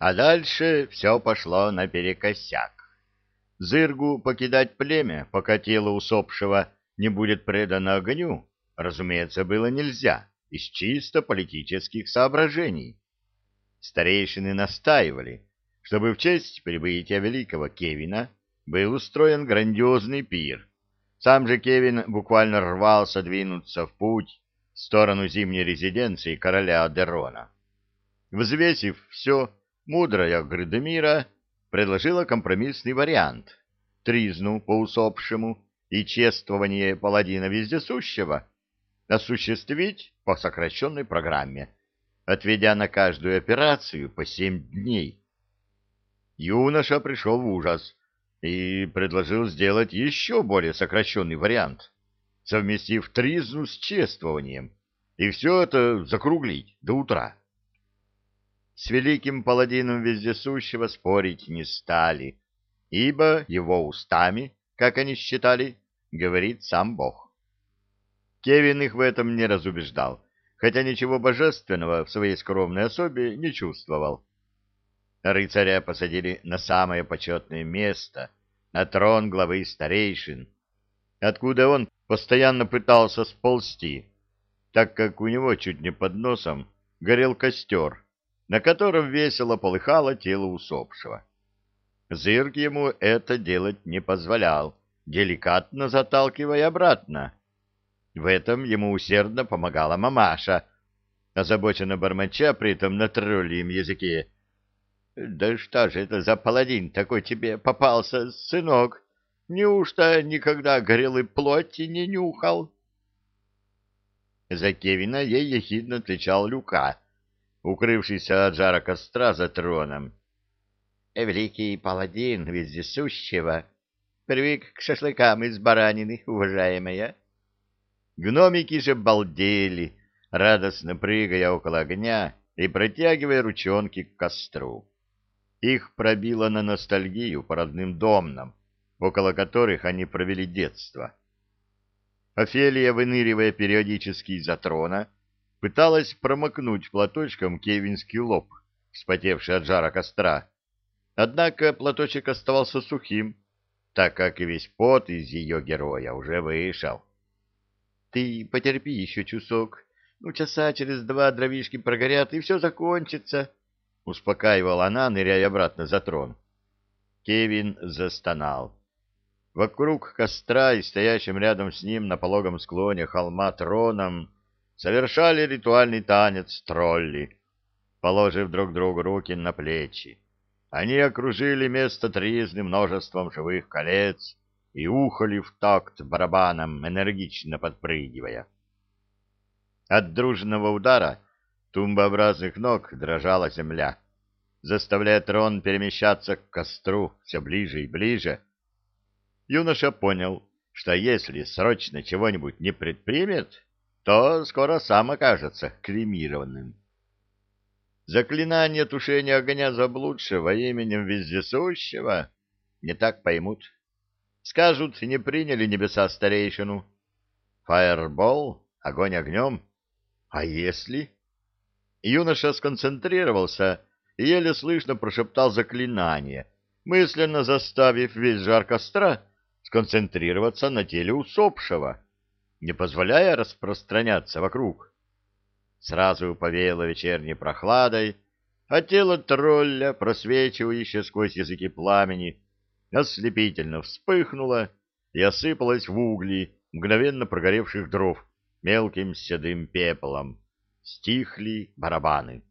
А дальше все пошло наперекосяк. Зыргу покидать племя, пока тело усопшего не будет предано огню, разумеется, было нельзя, из чисто политических соображений. Старейшины настаивали, чтобы в честь прибытия великого Кевина был устроен грандиозный пир. Сам же Кевин буквально рвался двинуться в путь в сторону зимней резиденции короля Адерона. Взвесив все, мудрая Грыдемира предложила компромиссный вариант — тризну по усопшему и чествование паладина вездесущего осуществить по сокращенной программе, отведя на каждую операцию по семь дней. Юноша пришел в ужас и предложил сделать еще более сокращенный вариант, совместив тризну с чествованием, и все это закруглить до утра. С великим паладином вездесущего спорить не стали, ибо его устами, как они считали, говорит сам Бог. Кевин их в этом не разубеждал, хотя ничего божественного в своей скромной особе не чувствовал. Рыцаря посадили на самое почетное место, на трон главы старейшин, откуда он постоянно пытался сползти, так как у него чуть не под носом горел костер, на котором весело полыхало тело усопшего. Зырк ему это делать не позволял, деликатно заталкивая обратно. В этом ему усердно помогала мамаша, озабоченно бормоча при этом на тролльем языке. — Да что же это за паладин такой тебе попался, сынок? Неужто никогда горелой плоти не нюхал? За Кевина ей ехидно отвечал Люка, укрывшийся от жара костра за троном. — Великий паладин вездесущего привык к шашлыкам из баранины, уважаемая. Гномики же балдели, радостно прыгая около огня и протягивая ручонки к костру. Их пробило на ностальгию по родным домнам, около которых они провели детство. Офелия, выныривая периодически из-за трона, пыталась промокнуть платочком кевинский лоб, вспотевший от жара костра. Однако платочек оставался сухим, так как и весь пот из ее героя уже вышел. — Ты потерпи еще часок, ну, часа через два дровишки прогорят, и все закончится, — успокаивала она, ныряя обратно за трон. Кевин застонал. Вокруг костра и стоящим рядом с ним на пологом склоне холма троном совершали ритуальный танец тролли, положив друг другу руки на плечи. Они окружили место тризны множеством живых колец и ухали в такт барабаном, энергично подпрыгивая. От дружного удара тумбообразных ног дрожала земля, заставляя трон перемещаться к костру все ближе и ближе. Юноша понял, что если срочно чего-нибудь не предпримет, то скоро сам окажется кремированным. Заклинание тушения огня заблудшего именем вездесущего не так поймут. Скажут, не приняли небеса старейшину. Фаербол, огонь огнем. А если? Юноша сконцентрировался и еле слышно прошептал заклинание, мысленно заставив весь жар костра сконцентрироваться на теле усопшего, не позволяя распространяться вокруг сразу повеяло вечерней прохладой, а тело тролля, просвечивающее сквозь языки пламени, ослепительно вспыхнуло и осыпалось в угли мгновенно прогоревших дров мелким седым пеплом. Стихли барабаны.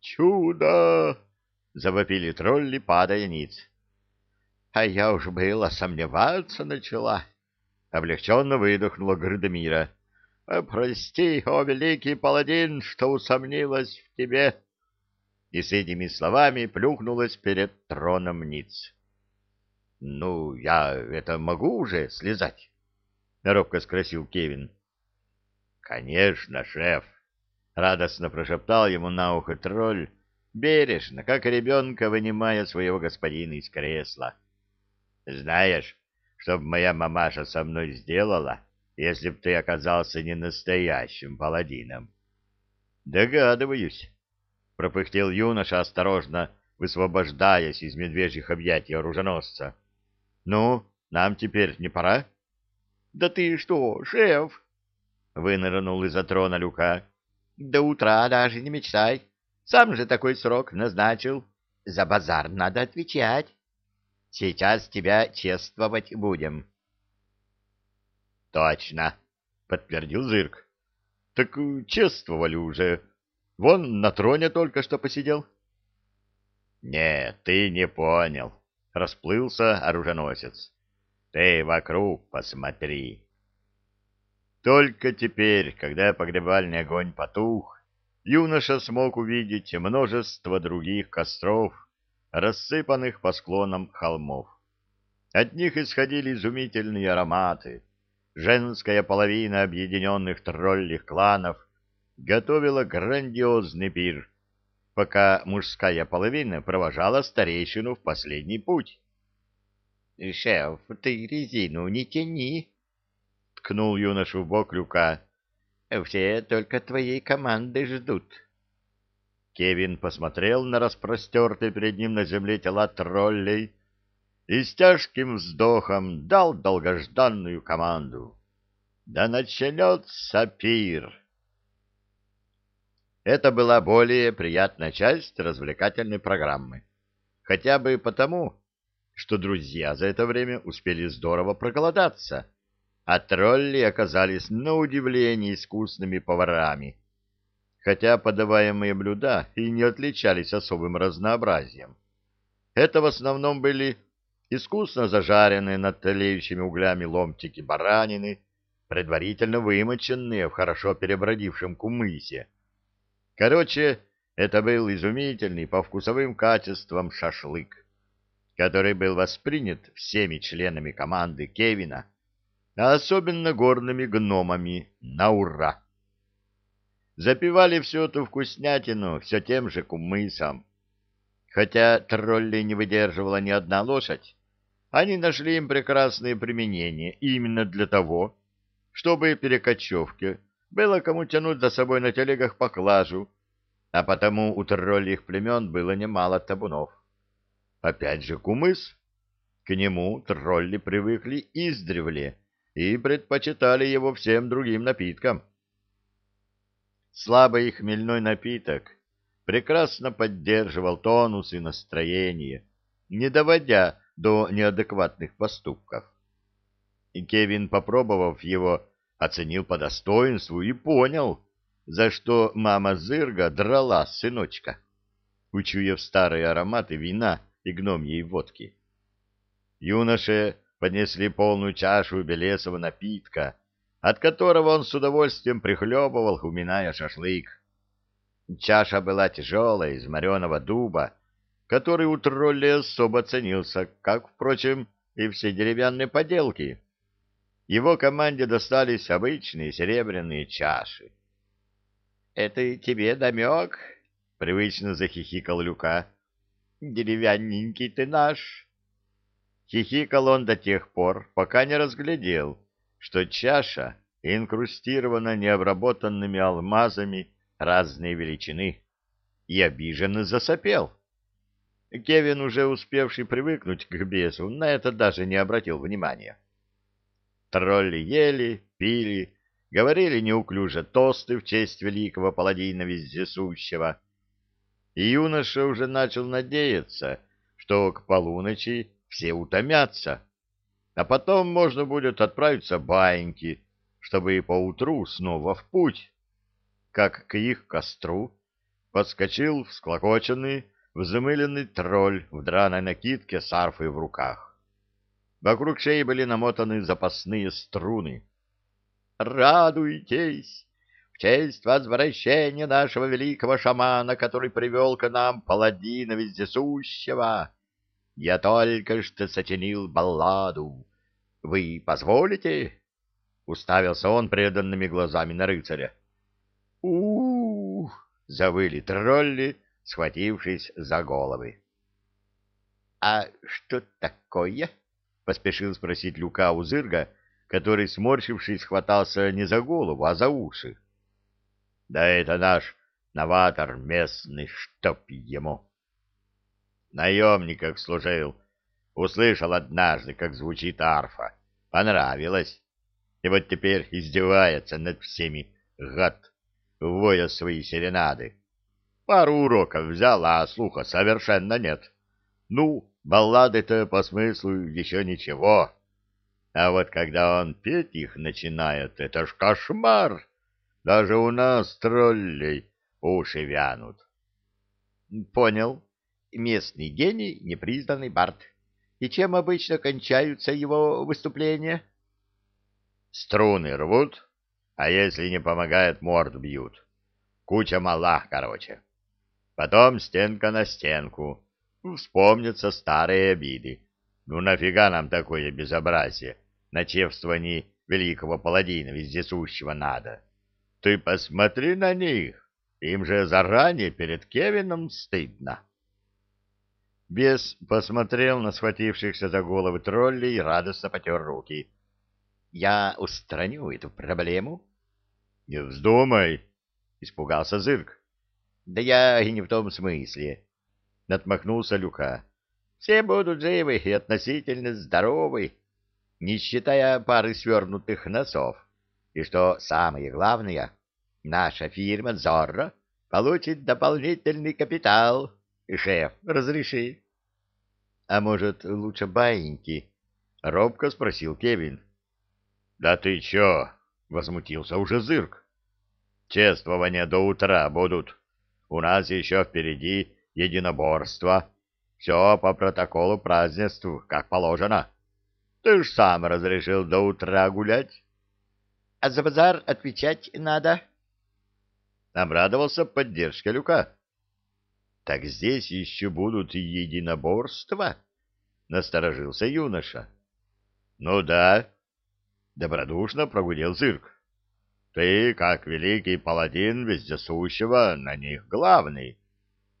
«Чудо!» — завопили тролли, падая ниц. «А я уж было сомневаться начала!» — облегченно выдохнула Грыдомира. «Прости, о великий паладин, что усомнилась в тебе!» И с этими словами плюхнулась перед троном ниц. «Ну, я это могу уже слезать?» — робко спросил Кевин. «Конечно, шеф!» — радостно прошептал ему на ухо тролль, бережно, как ребенка, вынимая своего господина из кресла. «Знаешь, что б моя мамаша со мной сделала?» если б ты оказался не настоящим паладином. — Догадываюсь, — пропыхтел юноша, осторожно высвобождаясь из медвежьих объятий оруженосца. — Ну, нам теперь не пора? — Да ты что, шеф? — вынырнул из-за трона Люка. — До утра даже не мечтай. Сам же такой срок назначил. За базар надо отвечать. Сейчас тебя чествовать будем. — Точно, — подтвердил Зырк. — Так чествовали уже. Вон на троне только что посидел. — Нет, ты не понял, — расплылся оруженосец. — Ты вокруг посмотри. Только теперь, когда погребальный огонь потух, юноша смог увидеть множество других костров, рассыпанных по склонам холмов. От них исходили изумительные ароматы. Женская половина объединенных троллих кланов готовила грандиозный пир, пока мужская половина провожала старейшину в последний путь. — Шеф, ты резину не тяни! — ткнул юношу в бок люка. — Все только твоей команды ждут. Кевин посмотрел на распростертые перед ним на земле тела троллей и с тяжким вздохом дал долгожданную команду. «Да начнется пир!» Это была более приятная часть развлекательной программы. Хотя бы потому, что друзья за это время успели здорово проголодаться, а тролли оказались на удивление искусными поварами хотя подаваемые блюда и не отличались особым разнообразием. Это в основном были искусно зажаренные над тлеющими углями ломтики баранины, предварительно вымоченные в хорошо перебродившем кумысе. Короче, это был изумительный по вкусовым качествам шашлык, который был воспринят всеми членами команды Кевина, а особенно горными гномами на ура. Запивали всю эту вкуснятину все тем же кумысом. Хотя тролли не выдерживала ни одна лошадь, они нашли им прекрасное применение именно для того, чтобы перекочевке было кому тянуть за собой на телегах поклажу, а потому у троллих племен было немало табунов. Опять же кумыс. К нему тролли привыкли издревле и предпочитали его всем другим напиткам слабый хмельной напиток прекрасно поддерживал тонус и настроение, не доводя до неадекватных поступков. И Кевин, попробовав его, оценил по достоинству и понял, за что мама Зырга драла сыночка, учуяв старые ароматы вина и гномьей водки. Юноше поднесли полную чашу белесого напитка, от которого он с удовольствием прихлебывал, уминая шашлык. Чаша была тяжелая, из мореного дуба, который у тролля особо ценился, как, впрочем, и все деревянные поделки. Его команде достались обычные серебряные чаши. — Это тебе домек? — привычно захихикал Люка. — Деревянненький ты наш. Хихикал он до тех пор, пока не разглядел, что чаша инкрустирована необработанными алмазами разной величины, и обиженно засопел. Кевин, уже успевший привыкнуть к бесу, на это даже не обратил внимания. Тролли ели, пили, говорили неуклюже тосты в честь великого паладина вездесущего, и юноша уже начал надеяться, что к полуночи все утомятся, а потом можно будет отправиться баиньки, чтобы поутру снова в путь. Как к их костру подскочил всклокоченный, взмыленный тролль в драной накидке с арфой в руках. Вокруг шеи были намотаны запасные струны. «Радуйтесь! В честь возвращения нашего великого шамана, который привел к нам паладина вездесущего, я только что сочинил балладу. Вы позволите?» Уставился он преданными глазами на рыцаря. у, -у, -у завыли тролли, схватившись за головы. — А что такое? — поспешил спросить Люка у Зырга, который, сморщившись, хватался не за голову, а за уши. — Да это наш новатор местный, чтоб ему! наемниках служил. Услышал однажды, как звучит арфа. Понравилось. И вот теперь издевается над всеми, гад, воя свои серенады. Пару уроков взял, а слуха совершенно нет. Ну, баллады-то по смыслу еще ничего. А вот когда он петь их начинает, это ж кошмар. Даже у нас, троллей, уши вянут. Понял. Местный гений, непризнанный бард. И чем обычно кончаются его выступления? Струны рвут, а если не помогает, морд бьют. Куча мала, короче. Потом стенка на стенку. Вспомнятся старые обиды. Ну нафига нам такое безобразие? На чествовании великого паладина вездесущего надо. Ты посмотри на них. Им же заранее перед Кевином стыдно. Бес посмотрел на схватившихся за головы троллей и радостно потер руки. — Я устраню эту проблему. — Не вздумай, — испугался Зырк. — Да я и не в том смысле, — отмахнулся Люка. — Все будут живы и относительно здоровы, не считая пары свернутых носов. И что самое главное, наша фирма «Зорро» получит дополнительный капитал. Шеф, разреши. — А может, лучше баиньки? — робко спросил Кевин. — Да ты чё? — возмутился уже Зырк. — Чествования до утра будут. У нас еще впереди единоборство. Все по протоколу празднеству, как положено. Ты ж сам разрешил до утра гулять. — А за базар отвечать надо? Обрадовался поддержке Люка. Так здесь еще будут и единоборства? Насторожился юноша. Ну да, добродушно прогудел цирк. Ты, как великий паладин вездесущего, на них главный.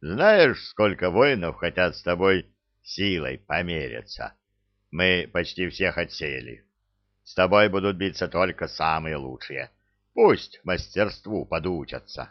Знаешь, сколько воинов хотят с тобой силой помериться? Мы почти всех отсеяли. С тобой будут биться только самые лучшие. Пусть мастерству подучатся.